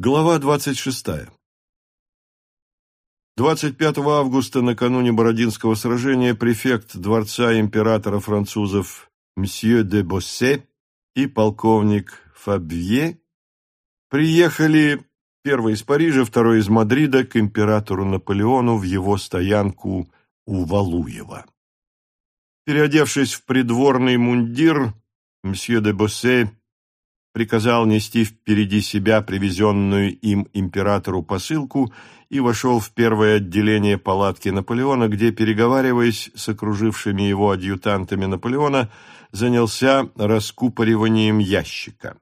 Глава 26. 25 августа, накануне Бородинского сражения, префект дворца императора французов мсье де Боссе и полковник Фабье приехали, первый из Парижа, второй из Мадрида, к императору Наполеону в его стоянку у Валуева. Переодевшись в придворный мундир, мсье де Боссе приказал нести впереди себя привезенную им императору посылку и вошел в первое отделение палатки Наполеона, где, переговариваясь с окружившими его адъютантами Наполеона, занялся раскупориванием ящика.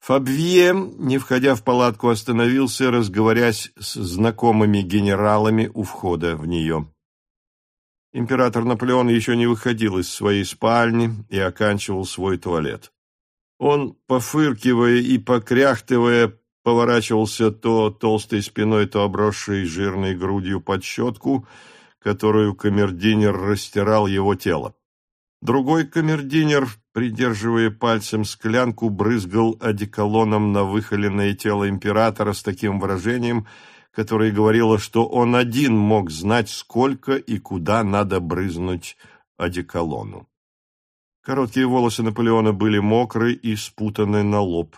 Фабвье, не входя в палатку, остановился, разговорясь с знакомыми генералами у входа в нее. Император Наполеон еще не выходил из своей спальни и оканчивал свой туалет. Он, пофыркивая и покряхтывая, поворачивался то толстой спиной, то обросшей жирной грудью под щетку, которую камердинер растирал его тело. Другой камердинер, придерживая пальцем склянку, брызгал одеколоном на выхоленное тело императора с таким выражением, которое говорило, что он один мог знать, сколько и куда надо брызнуть одеколону. Короткие волосы Наполеона были мокры и спутаны на лоб.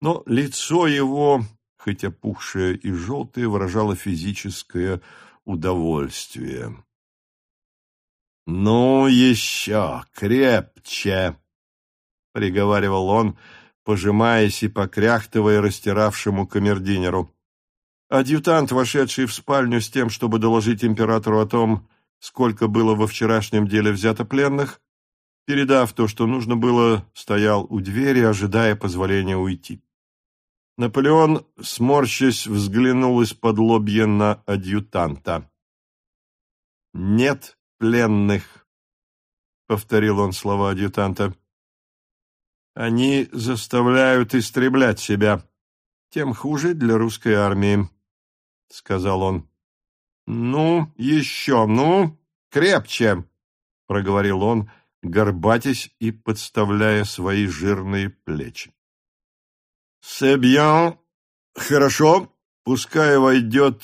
Но лицо его, хоть опухшее и желтое, выражало физическое удовольствие. «Ну еще крепче!» — приговаривал он, пожимаясь и покряхтывая растиравшему камердинеру. Адъютант, вошедший в спальню с тем, чтобы доложить императору о том, сколько было во вчерашнем деле взято пленных, Передав то, что нужно было, стоял у двери, ожидая позволения уйти. Наполеон, сморщась, взглянул из-под лобья на адъютанта. «Нет пленных», — повторил он слова адъютанта. «Они заставляют истреблять себя. Тем хуже для русской армии», — сказал он. «Ну, еще, ну, крепче», — проговорил он, — горбатясь и подставляя свои жирные плечи. «C'est bien, хорошо, пускай войдет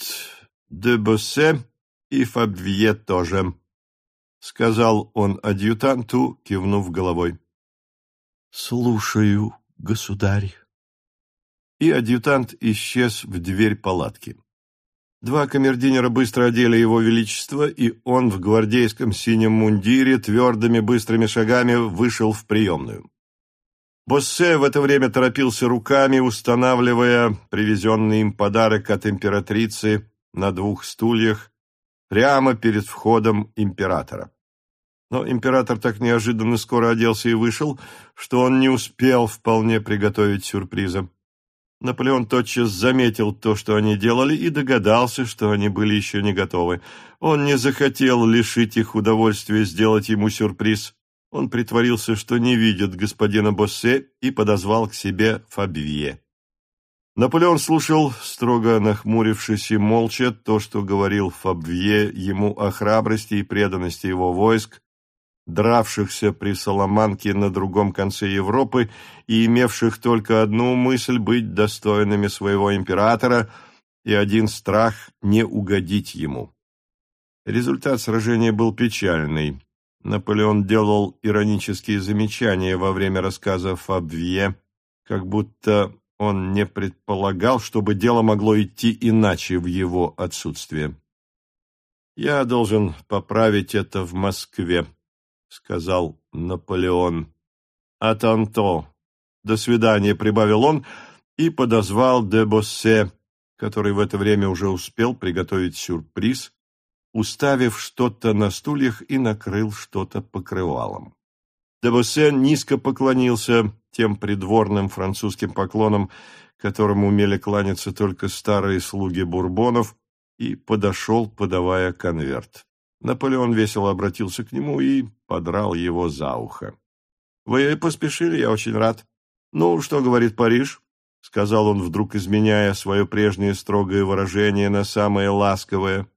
де Боссе и Фабвье тоже», — сказал он адъютанту, кивнув головой. «Слушаю, государь». И адъютант исчез в дверь палатки. Два камердинера быстро одели его величество, и он в гвардейском синем мундире твердыми быстрыми шагами вышел в приемную. Боссе в это время торопился руками, устанавливая привезенный им подарок от императрицы на двух стульях прямо перед входом императора. Но император так неожиданно скоро оделся и вышел, что он не успел вполне приготовить сюрприза. Наполеон тотчас заметил то, что они делали, и догадался, что они были еще не готовы. Он не захотел лишить их удовольствия сделать ему сюрприз. Он притворился, что не видит господина Боссе, и подозвал к себе Фабвье. Наполеон слушал, строго нахмурившись и молча, то, что говорил Фабвье ему о храбрости и преданности его войск, дравшихся при Соломанке на другом конце Европы и имевших только одну мысль быть достойными своего императора и один страх не угодить ему. Результат сражения был печальный. Наполеон делал иронические замечания во время рассказа Фабвье, как будто он не предполагал, чтобы дело могло идти иначе в его отсутствие. «Я должен поправить это в Москве», — сказал Наполеон. «А танто! До свидания!» — прибавил он и подозвал де Боссе, который в это время уже успел приготовить сюрприз, уставив что-то на стульях и накрыл что-то покрывалом. Де Боссе низко поклонился тем придворным французским поклонам, которым умели кланяться только старые слуги бурбонов, и подошел, подавая конверт. Наполеон весело обратился к нему и подрал его за ухо. «Вы поспешили, я очень рад. Ну, что говорит Париж?» — сказал он, вдруг изменяя свое прежнее строгое выражение на самое ласковое.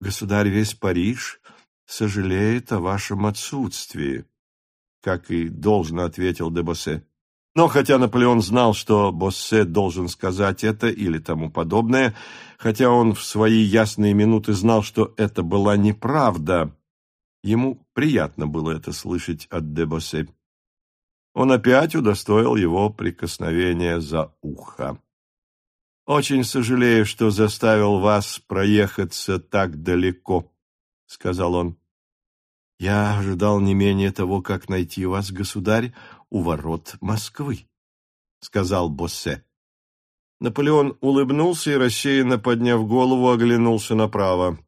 «Государь, весь Париж сожалеет о вашем отсутствии», — как и должно ответил Дебосе. Но хотя Наполеон знал, что Боссе должен сказать это или тому подобное, хотя он в свои ясные минуты знал, что это была неправда, ему приятно было это слышать от де Боссе. Он опять удостоил его прикосновения за ухо. «Очень сожалею, что заставил вас проехаться так далеко», — сказал он. «Я ожидал не менее того, как найти вас, государь, у ворот Москвы», — сказал Боссе. Наполеон улыбнулся и, рассеянно подняв голову, оглянулся направо.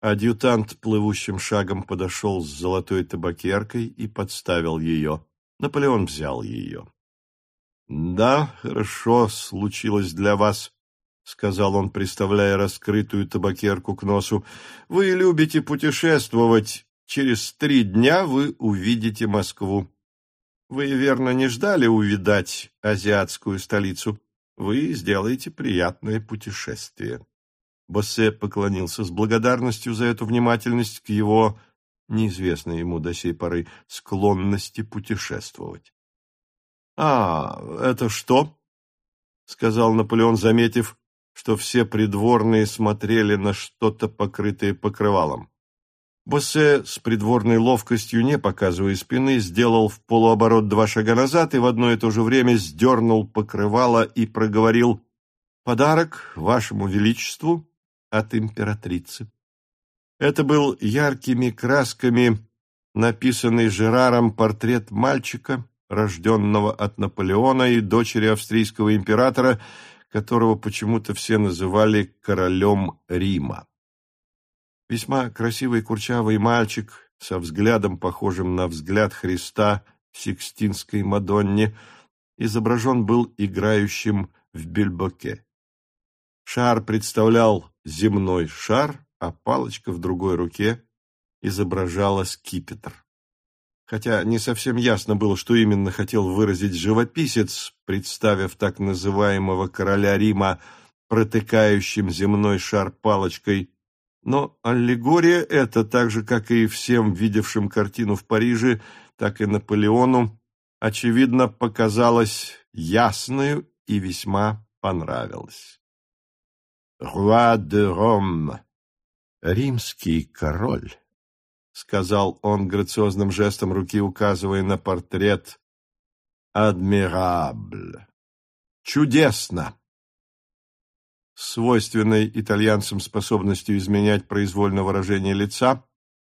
Адъютант плывущим шагом подошел с золотой табакеркой и подставил ее. Наполеон взял ее. «Да, хорошо случилось для вас», — сказал он, приставляя раскрытую табакерку к носу. «Вы любите путешествовать. Через три дня вы увидите Москву. Вы, верно, не ждали увидать азиатскую столицу. Вы сделаете приятное путешествие». Боссе поклонился с благодарностью за эту внимательность к его, неизвестной ему до сей поры, склонности путешествовать. «А, это что?» — сказал Наполеон, заметив, что все придворные смотрели на что-то, покрытое покрывалом. Боссе с придворной ловкостью, не показывая спины, сделал в полуоборот два шага назад и в одно и то же время сдернул покрывало и проговорил «Подарок вашему величеству от императрицы». Это был яркими красками написанный Жераром портрет мальчика, рожденного от Наполеона и дочери австрийского императора, которого почему-то все называли королем Рима. Весьма красивый курчавый мальчик со взглядом, похожим на взгляд Христа в Сикстинской Мадонне, изображен был играющим в бельбоке. Шар представлял земной шар, а палочка в другой руке изображала скипетр. Хотя не совсем ясно было, что именно хотел выразить живописец, представив так называемого короля Рима протыкающим земной шар палочкой, но аллегория эта, так же, как и всем видевшим картину в Париже, так и Наполеону, очевидно, показалась ясную и весьма понравилась. «Руа де Ром» — римский король — сказал он грациозным жестом руки, указывая на портрет. «Адмирабль! Чудесно!» Свойственной итальянцам способностью изменять произвольно выражение лица,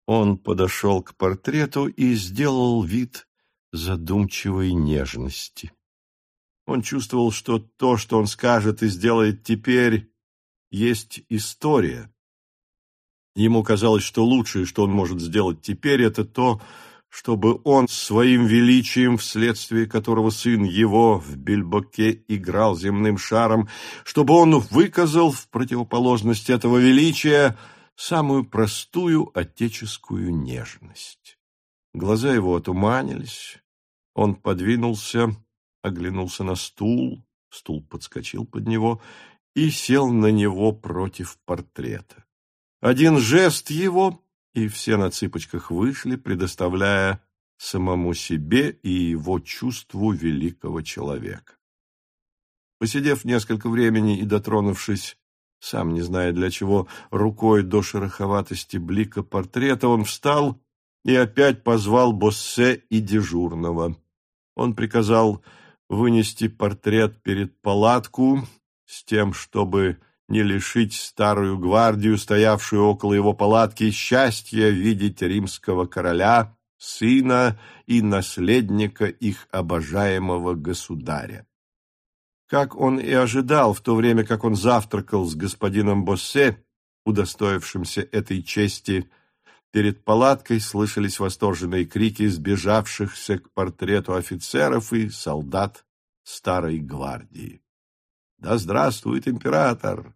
он подошел к портрету и сделал вид задумчивой нежности. Он чувствовал, что то, что он скажет и сделает теперь, есть история, Ему казалось, что лучшее, что он может сделать теперь, это то, чтобы он своим величием, вследствие которого сын его в Бельбоке играл земным шаром, чтобы он выказал в противоположность этого величия самую простую отеческую нежность. Глаза его отуманились, он подвинулся, оглянулся на стул, стул подскочил под него и сел на него против портрета. Один жест его, и все на цыпочках вышли, предоставляя самому себе и его чувству великого человека. Посидев несколько времени и дотронувшись, сам не зная для чего, рукой до шероховатости блика портрета, он встал и опять позвал Боссе и дежурного. Он приказал вынести портрет перед палатку с тем, чтобы не лишить старую гвардию, стоявшую около его палатки, счастья видеть римского короля, сына и наследника их обожаемого государя. Как он и ожидал, в то время как он завтракал с господином Боссе, удостоившимся этой чести, перед палаткой слышались восторженные крики сбежавшихся к портрету офицеров и солдат старой гвардии. Да здравствует император!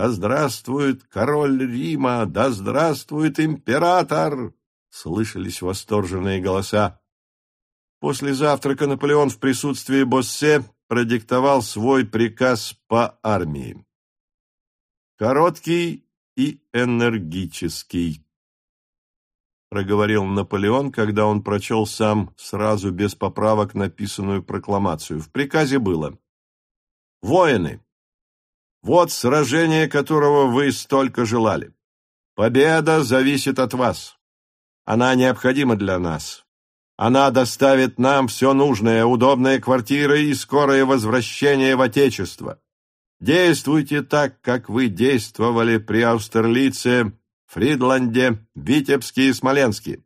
Да здравствует король Рима! Да здравствует император! Слышались восторженные голоса. После завтрака Наполеон в присутствии Боссе продиктовал свой приказ по армии. Короткий и энергический. проговорил Наполеон, когда он прочел сам сразу без поправок написанную прокламацию. В приказе было «Воины, вот сражение, которого вы столько желали. Победа зависит от вас. Она необходима для нас. Она доставит нам все нужное, удобные квартиры и скорое возвращение в Отечество. Действуйте так, как вы действовали при Аустерлице, Фридланде, Витебске и Смоленске.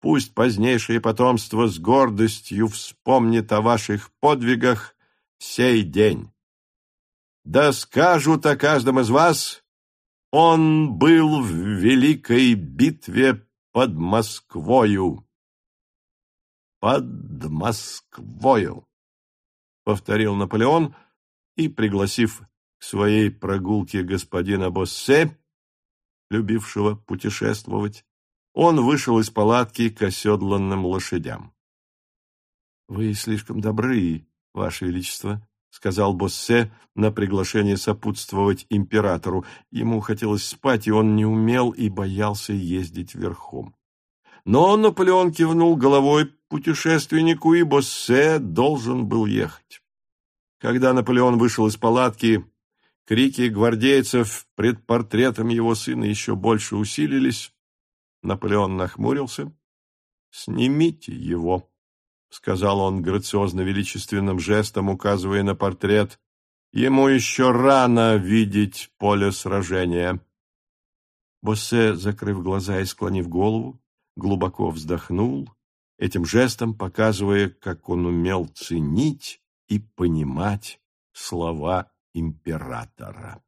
Пусть позднейшее потомство с гордостью вспомнит о ваших подвигах сей день. Да скажут о каждом из вас, он был в великой битве под Москвою. Под Москвою, повторил Наполеон и, пригласив к своей прогулке господина Боссе, любившего путешествовать, он вышел из палатки к оседланным лошадям. — Вы слишком добры, Ваше Величество, — сказал Боссе на приглашение сопутствовать императору. Ему хотелось спать, и он не умел и боялся ездить верхом. Но Наполеон кивнул головой путешественнику, и Боссе должен был ехать. Когда Наполеон вышел из палатки, крики гвардейцев пред портретом его сына еще больше усилились. Наполеон нахмурился. «Снимите его», — сказал он грациозно-величественным жестом, указывая на портрет. «Ему еще рано видеть поле сражения». Боссе, закрыв глаза и склонив голову, глубоко вздохнул, этим жестом показывая, как он умел ценить и понимать слова императора.